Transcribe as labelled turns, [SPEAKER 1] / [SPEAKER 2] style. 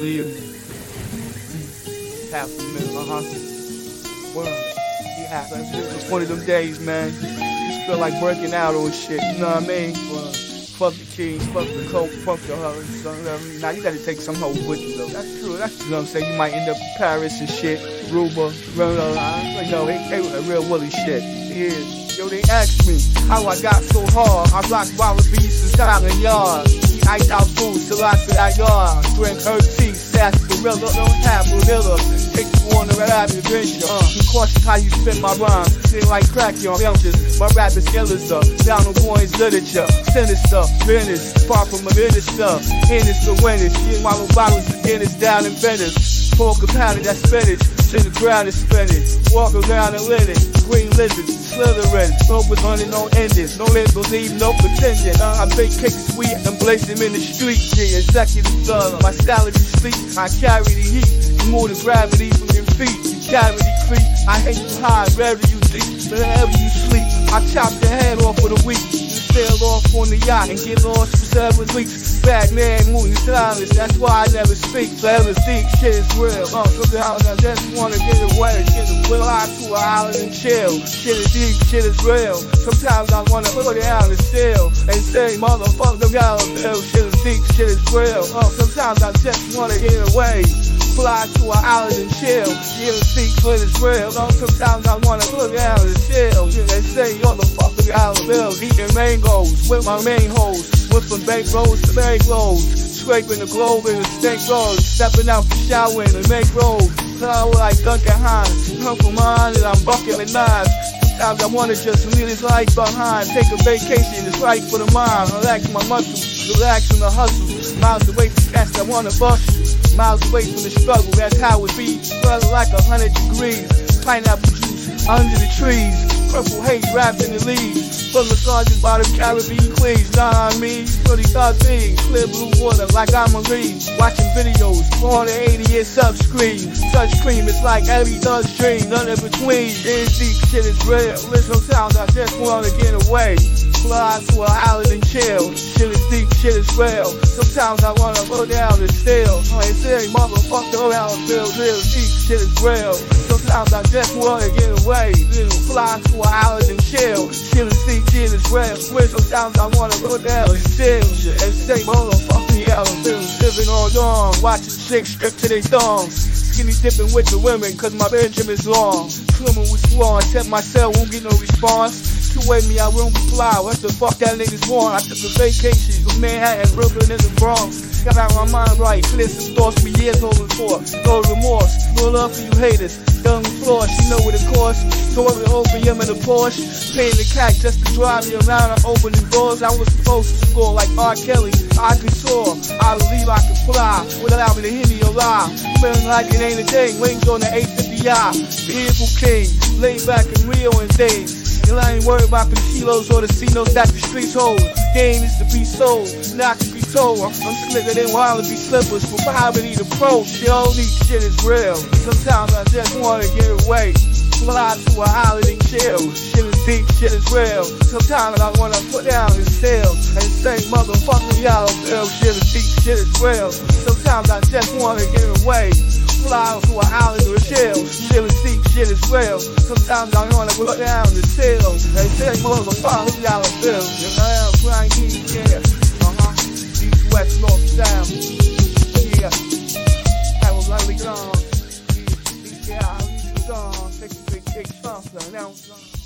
[SPEAKER 1] Leave. Half a minute, uh huh. Word. Yeah, it's one of them days, man. Just feel like working out on shit, you know what I mean? Word. Fuck the kings, fuck the coke, fuck the son. Now you gotta take some hoe with you though. That's true. That's you know what I'm saying. You might end up in Paris and shit. Ruba, around. You know, they, they a real woolly shit. Yeah. Yo, they asked me how I got so hard. I rock wallabies and Scotland Yard. Ice out food till I feel like yard. Drink her tea, gorilla, don't have vanilla. Take you on a rap adventure. Uh, be cautious how you spin my rhyme. Sing like crack, young youngsters. My rap is sinister. Down on boys literature. Sinister, Venice. Far from a minister. In this the winners. She and Wallow bottles of Guinness down in Venice. Pork a pounded, that's spinach. To the ground is spinning. Walk around and lit it. Green lizards, slithering. Smoke was running no endings. No live believe, no pretending. Uh, I bake cakes sweet and blaze them in the street. Yeah, executive son. My salary sleep. I carry the heat. You move the gravity from your feet. You the creep. I hate you high, wherever you deep, wherever you sleep. I chop your head off for the week. Sail off on the yacht and get lost for seven weeks. Bad man moving silence, that's why I never speak. Forever think shit is real. Uh, sometimes I just wanna get away. Get a will out to an island and chill. Shit is deep, shit is real. Sometimes I wanna put it out and still and say, motherfucker, bill. Shit is deep, shit is real. Uh, sometimes I just wanna get away. Fly to an island and chill. Get a seat for this real. Uh, sometimes I wanna look out and chill. They say, motherfucker, got a bill. Eating mangoes with my main hoes. Whipping bank rolls to bank rolls. Scraping the globe in the stank roads. Stepping out for showering and make rolls. Flower like Duncan Hines. Uncle mine and I'm bucking the knives. Sometimes I wanna just leave this life behind. Take a vacation, it's right for the mind. Relax my muscles, relax from the hustle. Miles away from cats that wanna bust you. Miles away from the struggle, that's how it be. Brother like a hundred degrees. Pineapple juice under the trees. Purple haze wrapped in the leaves. Full of sergeants by the Caribbean queens. What I mean? Pretty thought things. Clear blue water like I'm a read. Watching videos, 480 years sub screen. Touch cream, it's like every thug's dream. None in between. This deep shit is real. Listen sounds, I just wanna get away. Fly to an island and chill. Shit is deep, shit is real. Sometimes I wanna go down and still. I ain't saying motherfucker around feel real deep, shit is real. Sometimes I just wanna get away. Little fly to an island and chill. Shit is deep, shit is real. Sometimes I wanna go down and still. And say I'm feeling living all long. Watching chicks strip to their thongs. Skinny dipping with the women, cause my Benjamin's long. Swimming with swan, tip my cell, won't get no response. You wait me, I won't fly. What the fuck that niggas want? I took a vacation from Manhattan, Brooklyn, and the Bronx. Got out my mind right, clear some thoughts for years holding for. Love for you haters. Young floor, she know what it costs. The opium in a Porsche. Paying the cat just to drive me around and opening doors. I was supposed to score like R. Kelly. I could soar, I believe I could fly. Without me to hear me alive. Feeling like it ain't a thing. Wings on the 850i. Vehicle king, laid back in Rio and days. And I ain't worried about the kilos or the C-notes that the streets hold. Game is to be sold, to be. I'm, slicker than Wallaby slippers from poverty to pro. Yo, these shit is real. Sometimes I just wanna get away. Fly to an island and chill. Shit is deep, shit is real. Sometimes I wanna put down and still and say, motherfucker, y'all feel shit is deep, shit is real. Sometimes I just wanna get away. Fly to an island and chill. Shit is deep, shit is real. Sometimes I wanna put down and still and say, motherfucker, y'all feel. You know, I'm trying to yeah. Lovely dawn. Yeah, yeah,